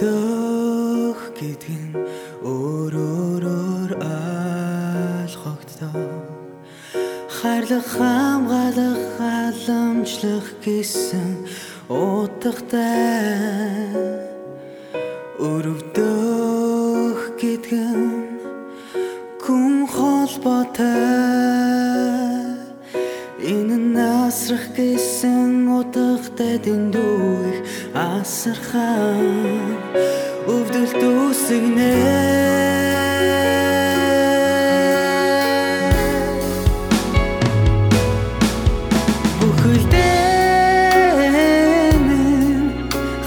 өрөвдөх гэдэг нь өөр өөрөөр ойлгогддог. Хайрлах хамгаалах халамжлах гэсэн утгатай. Өрөвдөх гэдэг нь хүн холбоотой насрах гэсэн утгатай дэндүү их асархан өвдөлт үсгнээ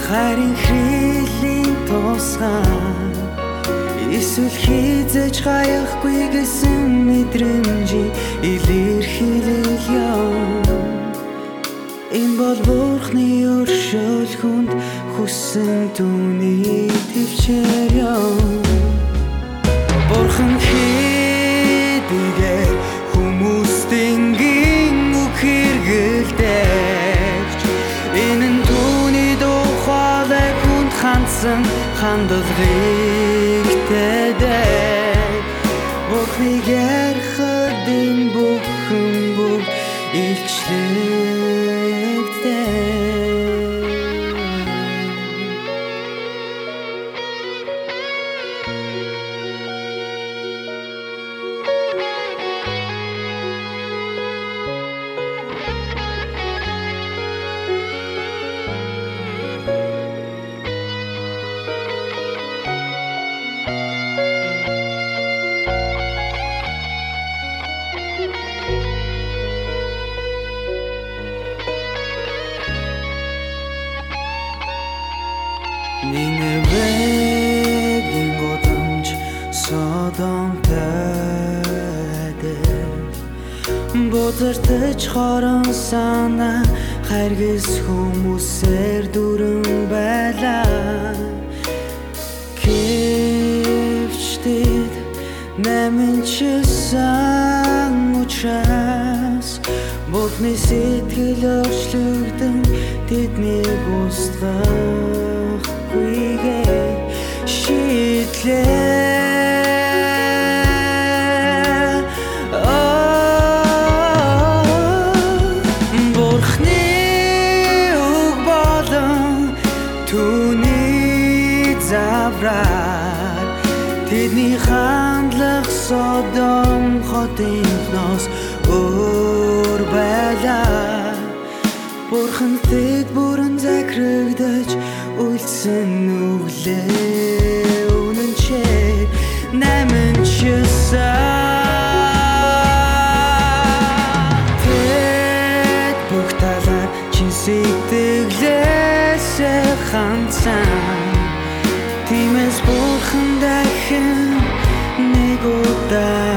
харин хрилийн тусгай. Эсвэл хизэж хаяхгүй гэсэн мэдрэмжийг өршөөл хүнд хүссэн түүний төвчээр юм Бурхан хийдгээ хүмүүст энгийн үг хэрэгэлдэж. Энэ нь түүний тухайлай хүнд хандсан хандлагыг тэдэг Бурхны ярхад энэ бүхэн бүгд илчлэгдээ Ниневегийн годамж Содомтэйдэл Бодортож хорон санаа Хайргис хүмүүсээр дүрэн байлаа Кевчтэд Нэмэн чисэн учраас Бурхны сэтгэл өршлөгдөн Тэднийг устгахгүйгээ түүний завраар Тэдний хандлах Содом хотынхноос өөр байлаа Бурхан тэд гэсэн үглээ үнэн чи нэмэн чисаа сэтгэлээсээ ханцаа. Тиймээс бурхан дахин нэг удаа